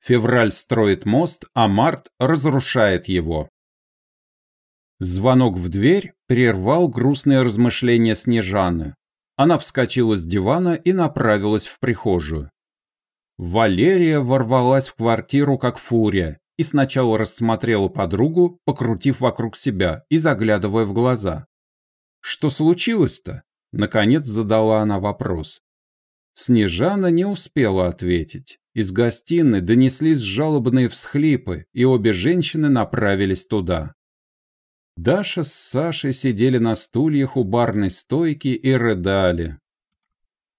Февраль строит мост, а март разрушает его. Звонок в дверь прервал грустные размышления Снежаны. Она вскочила с дивана и направилась в прихожую. Валерия ворвалась в квартиру как фурия и сначала рассмотрела подругу, покрутив вокруг себя и заглядывая в глаза. «Что случилось-то?» — наконец задала она вопрос. Снежана не успела ответить. Из гостиной донеслись жалобные всхлипы, и обе женщины направились туда. Даша с Сашей сидели на стульях у барной стойки и рыдали.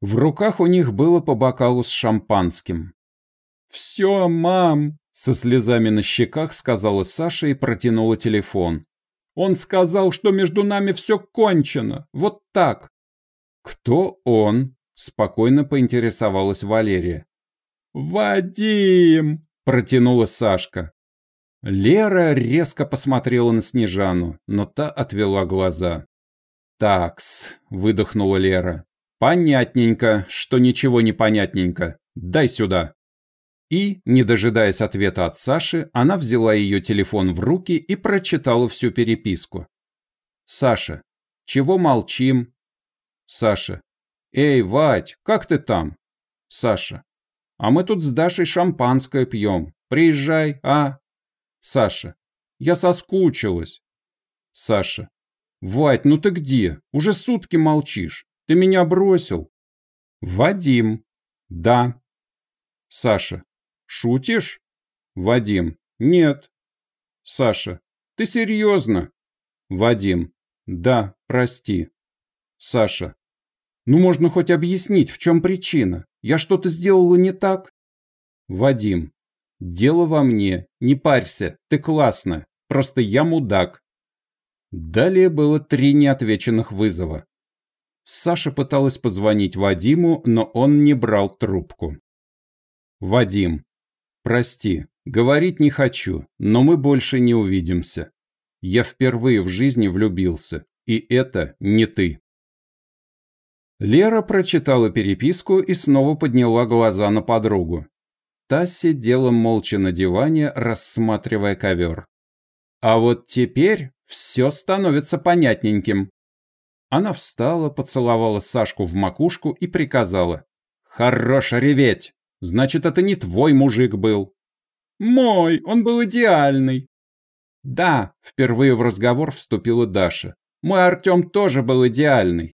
В руках у них было по бокалу с шампанским. «Все, мам!» — со слезами на щеках сказала Саша и протянула телефон. «Он сказал, что между нами все кончено. Вот так!» «Кто он?» — спокойно поинтересовалась Валерия. «Вадим!» — протянула Сашка. Лера резко посмотрела на Снежану, но та отвела глаза. «Такс», — выдохнула Лера. «Понятненько, что ничего не понятненько. Дай сюда». И, не дожидаясь ответа от Саши, она взяла ее телефон в руки и прочитала всю переписку. «Саша, чего молчим?» «Саша, эй, Вать, как ты там?» «Саша, а мы тут с Дашей шампанское пьем. Приезжай, а?» Саша. Я соскучилась. Саша. Вать, ну ты где? Уже сутки молчишь. Ты меня бросил. Вадим. Да. Саша. Шутишь? Вадим. Нет. Саша. Ты серьезно? Вадим. Да, прости. Саша. Ну можно хоть объяснить, в чем причина? Я что-то сделала не так? Вадим. Дело во мне. Не парься, ты классно. Просто я мудак. Далее было три неотвеченных вызова. Саша пыталась позвонить Вадиму, но он не брал трубку. «Вадим, прости, говорить не хочу, но мы больше не увидимся. Я впервые в жизни влюбился, и это не ты». Лера прочитала переписку и снова подняла глаза на подругу. Та сидела молча на диване, рассматривая ковер. А вот теперь все становится понятненьким. Она встала, поцеловала Сашку в макушку и приказала. «Хорош реветь! Значит, это не твой мужик был!» «Мой! Он был идеальный!» «Да!» — впервые в разговор вступила Даша. «Мой Артем тоже был идеальный!»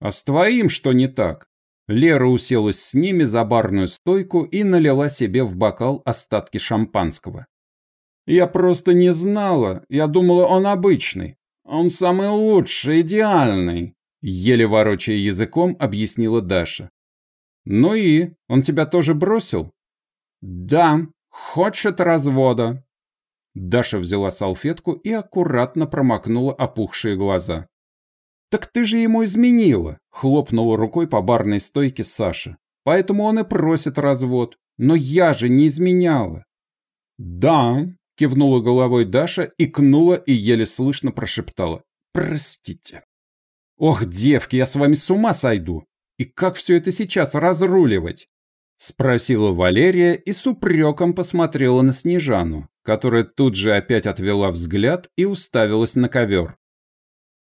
«А с твоим что не так?» Лера уселась с ними за барную стойку и налила себе в бокал остатки шампанского. «Я просто не знала. Я думала, он обычный. Он самый лучший, идеальный», — еле ворочая языком, объяснила Даша. «Ну и? Он тебя тоже бросил?» «Да, хочет развода». Даша взяла салфетку и аккуратно промокнула опухшие глаза. «Так ты же ему изменила!» — хлопнула рукой по барной стойке Саша. «Поэтому он и просит развод. Но я же не изменяла!» «Да!» — кивнула головой Даша, икнула и еле слышно прошептала. «Простите!» «Ох, девки, я с вами с ума сойду! И как все это сейчас разруливать?» Спросила Валерия и с упреком посмотрела на Снежану, которая тут же опять отвела взгляд и уставилась на ковер.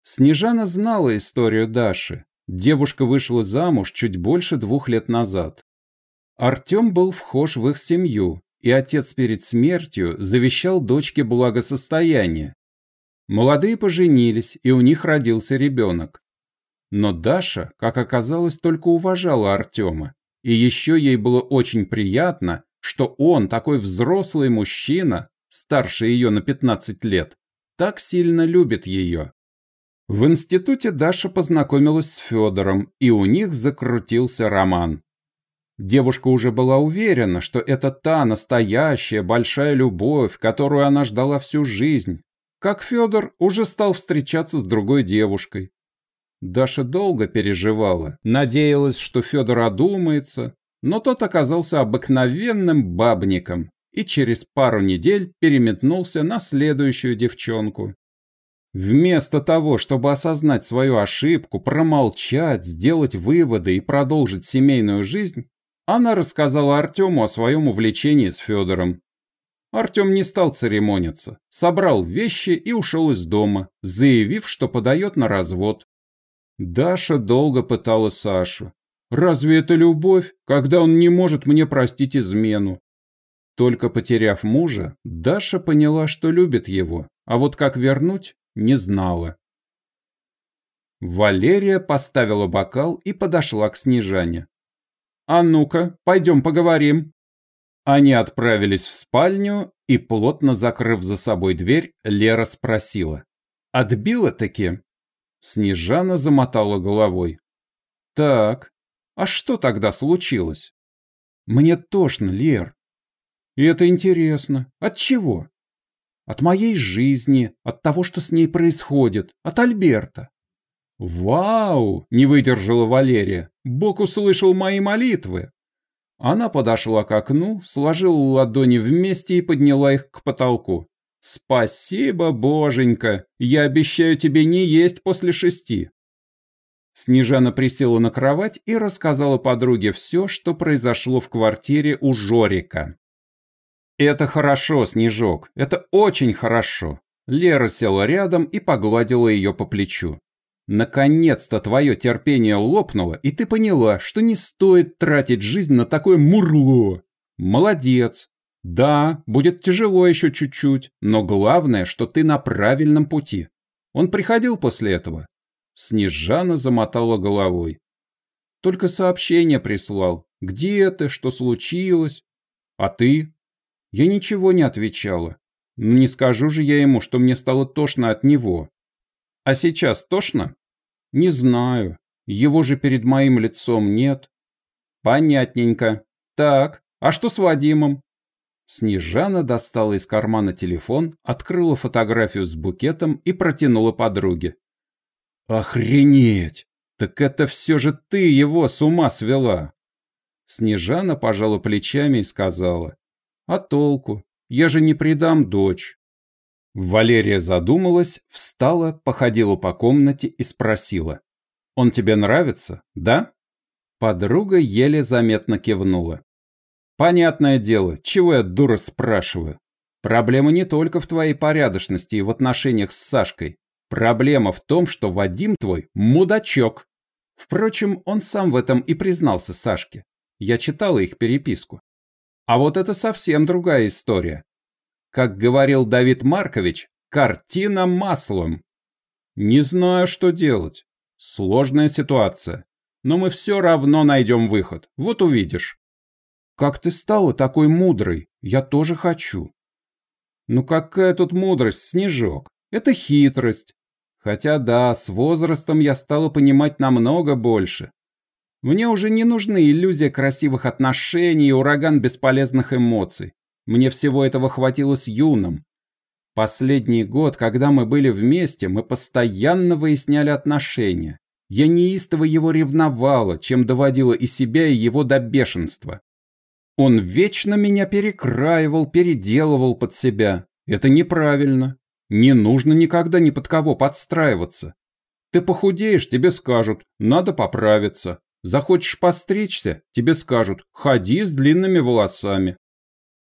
Снежана знала историю Даши. Девушка вышла замуж чуть больше двух лет назад. Артем был вхож в их семью, и отец перед смертью завещал дочке благосостояние. Молодые поженились, и у них родился ребенок. Но Даша, как оказалось, только уважала Артема, и еще ей было очень приятно, что он, такой взрослый мужчина, старше ее на 15 лет, так сильно любит ее. В институте Даша познакомилась с Федором, и у них закрутился роман. Девушка уже была уверена, что это та настоящая большая любовь, которую она ждала всю жизнь, как Федор уже стал встречаться с другой девушкой. Даша долго переживала, надеялась, что Федор одумается, но тот оказался обыкновенным бабником и через пару недель переметнулся на следующую девчонку. Вместо того, чтобы осознать свою ошибку, промолчать, сделать выводы и продолжить семейную жизнь, Она рассказала Артему о своем увлечении с Федором. Артем не стал церемониться, собрал вещи и ушел из дома, заявив, что подает на развод. Даша долго пытала Сашу. «Разве это любовь, когда он не может мне простить измену?» Только потеряв мужа, Даша поняла, что любит его, а вот как вернуть, не знала. Валерия поставила бокал и подошла к Снежане. «А ну-ка, пойдем поговорим». Они отправились в спальню, и, плотно закрыв за собой дверь, Лера спросила. «Отбила-таки?» Снежана замотала головой. «Так, а что тогда случилось?» «Мне тошно, Лер». «И это интересно. От чего?» «От моей жизни, от того, что с ней происходит, от Альберта». «Вау!» – не выдержала Валерия. «Бог услышал мои молитвы!» Она подошла к окну, сложила ладони вместе и подняла их к потолку. «Спасибо, боженька! Я обещаю тебе не есть после шести!» Снежана присела на кровать и рассказала подруге все, что произошло в квартире у Жорика. «Это хорошо, Снежок, это очень хорошо!» Лера села рядом и погладила ее по плечу. Наконец-то твое терпение лопнуло, и ты поняла, что не стоит тратить жизнь на такое мурло. Молодец. Да, будет тяжело еще чуть-чуть, но главное, что ты на правильном пути. Он приходил после этого? Снежана замотала головой. Только сообщение прислал. Где ты, что случилось? А ты? Я ничего не отвечала. Но не скажу же я ему, что мне стало тошно от него. А сейчас тошно? Не знаю. Его же перед моим лицом нет. Понятненько. Так, а что с Вадимом? Снежана достала из кармана телефон, открыла фотографию с букетом и протянула подруге. «Охренеть! Так это все же ты его с ума свела!» Снежана пожала плечами и сказала. «А толку? Я же не предам дочь». Валерия задумалась, встала, походила по комнате и спросила. «Он тебе нравится, да?» Подруга еле заметно кивнула. «Понятное дело, чего я, дура, спрашиваю? Проблема не только в твоей порядочности и в отношениях с Сашкой. Проблема в том, что Вадим твой мудачок. Впрочем, он сам в этом и признался Сашке. Я читала их переписку. А вот это совсем другая история. Как говорил Давид Маркович, картина маслом. Не знаю, что делать. Сложная ситуация. Но мы все равно найдем выход. Вот увидишь. Как ты стала такой мудрой? Я тоже хочу. Ну какая тут мудрость, Снежок? Это хитрость. Хотя да, с возрастом я стала понимать намного больше. Мне уже не нужны иллюзия красивых отношений и ураган бесполезных эмоций. Мне всего этого хватило с Юном. Последний год, когда мы были вместе, мы постоянно выясняли отношения. Я неистово его ревновала, чем доводила и себя, и его до бешенства. Он вечно меня перекраивал, переделывал под себя. Это неправильно. Не нужно никогда ни под кого подстраиваться. Ты похудеешь, тебе скажут, надо поправиться. Захочешь постричься, тебе скажут, ходи с длинными волосами.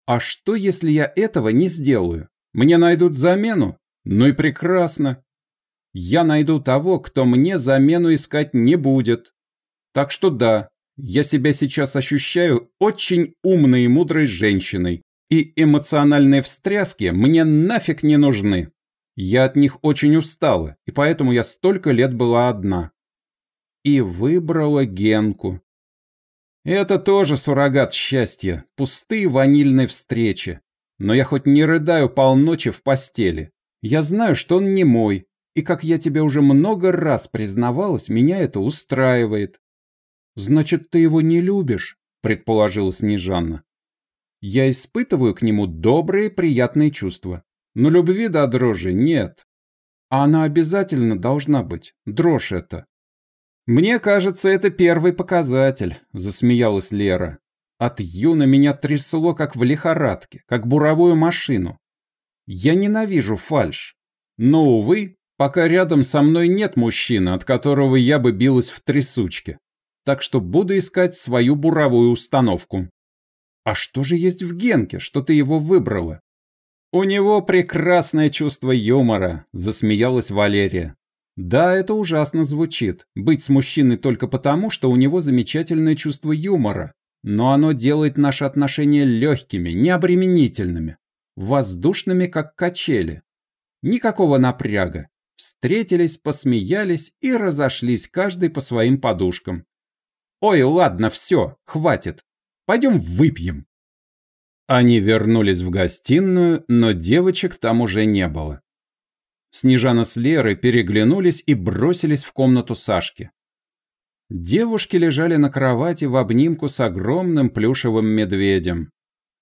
А что, если я этого не сделаю? Мне найдут замену? Ну и прекрасно. Я найду того, кто мне замену искать не будет. Так что да, я себя сейчас ощущаю очень умной и мудрой женщиной, и эмоциональные встряски мне нафиг не нужны. Я от них очень устала, и поэтому я столько лет была одна. И выбрала Генку. Это тоже суррогат счастья, пустые ванильные встречи. Но я хоть не рыдаю полночи в постели. Я знаю, что он не мой, и, как я тебе уже много раз признавалась, меня это устраивает. Значит, ты его не любишь, предположила Снежанна. Я испытываю к нему добрые, приятные чувства. Но любви до дрожи нет. А она обязательно должна быть, дрожь это. «Мне кажется, это первый показатель», – засмеялась Лера. От Юна меня трясло, как в лихорадке, как буровую машину. Я ненавижу фальшь. Но, увы, пока рядом со мной нет мужчины, от которого я бы билась в трясучке. так что буду искать свою буровую установку. А что же есть в Генке, что ты его выбрала? У него прекрасное чувство юмора, засмеялась Валерия. Да, это ужасно звучит, быть с мужчиной только потому, что у него замечательное чувство юмора. Но оно делает наши отношения легкими, необременительными, воздушными, как качели. Никакого напряга. Встретились, посмеялись и разошлись каждый по своим подушкам. Ой, ладно, все, хватит. Пойдем выпьем. Они вернулись в гостиную, но девочек там уже не было. Снежана с Лерой переглянулись и бросились в комнату Сашки. Девушки лежали на кровати в обнимку с огромным плюшевым медведем.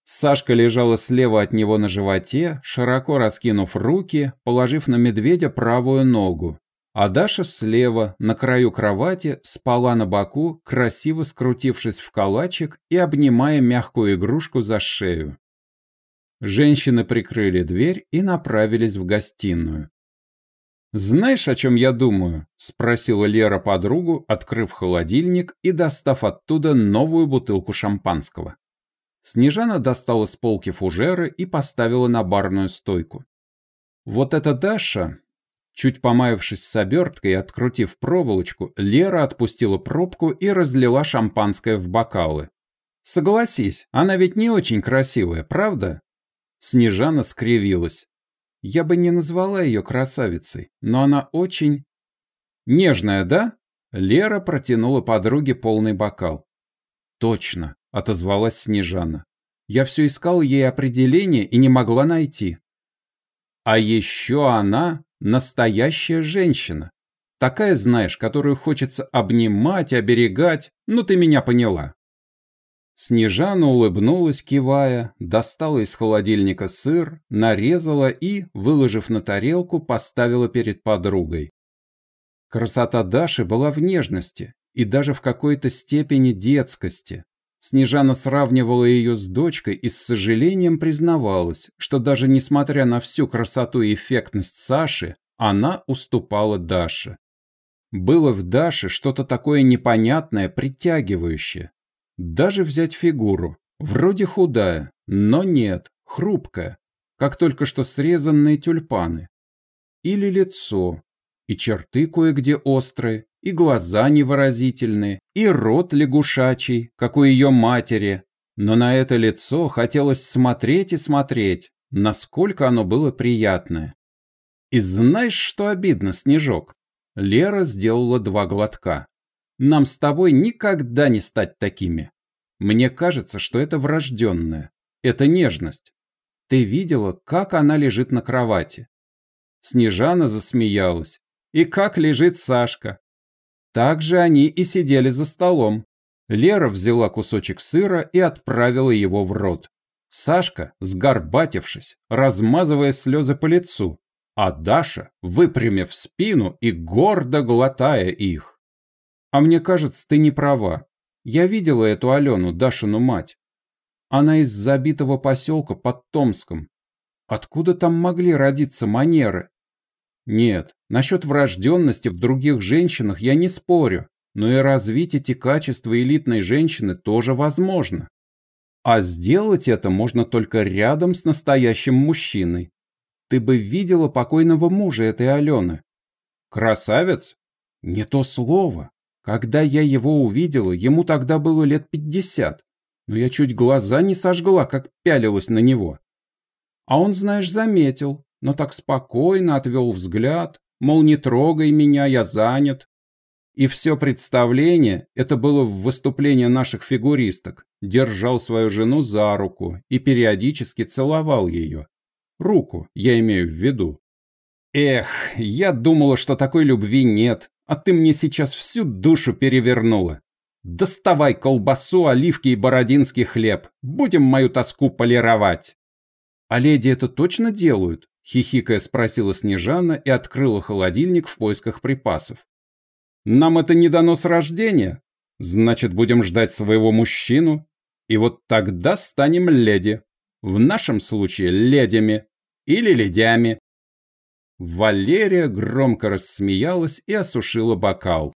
Сашка лежала слева от него на животе, широко раскинув руки, положив на медведя правую ногу. А Даша слева, на краю кровати, спала на боку, красиво скрутившись в калачик и обнимая мягкую игрушку за шею. Женщины прикрыли дверь и направились в гостиную. «Знаешь, о чем я думаю?» – спросила Лера подругу, открыв холодильник и достав оттуда новую бутылку шампанского. Снежана достала с полки фужеры и поставила на барную стойку. «Вот эта Даша...» Чуть помаявшись с оберткой и открутив проволочку, Лера отпустила пробку и разлила шампанское в бокалы. «Согласись, она ведь не очень красивая, правда?» Снежана скривилась. Я бы не назвала ее красавицей, но она очень... Нежная, да? Лера протянула подруге полный бокал. Точно, отозвалась Снежана. Я все искал ей определение и не могла найти. А еще она настоящая женщина. Такая, знаешь, которую хочется обнимать, оберегать, ну ты меня поняла. Снежана улыбнулась, кивая, достала из холодильника сыр, нарезала и, выложив на тарелку, поставила перед подругой. Красота Даши была в нежности и даже в какой-то степени детскости. Снежана сравнивала ее с дочкой и с сожалением признавалась, что даже несмотря на всю красоту и эффектность Саши, она уступала Даше. Было в Даше что-то такое непонятное, притягивающее, даже взять фигуру. Вроде худая, но нет, хрупкая, как только что срезанные тюльпаны. Или лицо, и черты кое-где острые, и глаза невыразительные, и рот лягушачий, как у ее матери. Но на это лицо хотелось смотреть и смотреть, насколько оно было приятное. И знаешь, что обидно, Снежок? Лера сделала два глотка. Нам с тобой никогда не стать такими. Мне кажется, что это врожденное. Это нежность. Ты видела, как она лежит на кровати?» Снежана засмеялась. «И как лежит Сашка?» Так же они и сидели за столом. Лера взяла кусочек сыра и отправила его в рот. Сашка, сгорбатившись, размазывая слезы по лицу, а Даша, выпрямив спину и гордо глотая их. А мне кажется, ты не права. Я видела эту Алену, Дашину мать. Она из забитого поселка под Томском. Откуда там могли родиться манеры? Нет, насчет врожденности в других женщинах я не спорю, но и развить эти качества элитной женщины тоже возможно. А сделать это можно только рядом с настоящим мужчиной. Ты бы видела покойного мужа этой Алены. Красавец? Не то слово. Когда я его увидела, ему тогда было лет пятьдесят, но я чуть глаза не сожгла, как пялилась на него. А он, знаешь, заметил, но так спокойно отвел взгляд, мол, не трогай меня, я занят. И все представление, это было в выступлении наших фигуристок, держал свою жену за руку и периодически целовал ее. Руку, я имею в виду. Эх, я думала, что такой любви нет, а ты мне сейчас всю душу перевернула. Доставай колбасу, оливки и бородинский хлеб. Будем мою тоску полировать. А леди это точно делают? Хихикая спросила Снежана и открыла холодильник в поисках припасов. Нам это не дано с рождения. Значит, будем ждать своего мужчину. И вот тогда станем леди. В нашем случае ледями. Или ледями. Валерия громко рассмеялась и осушила бокал.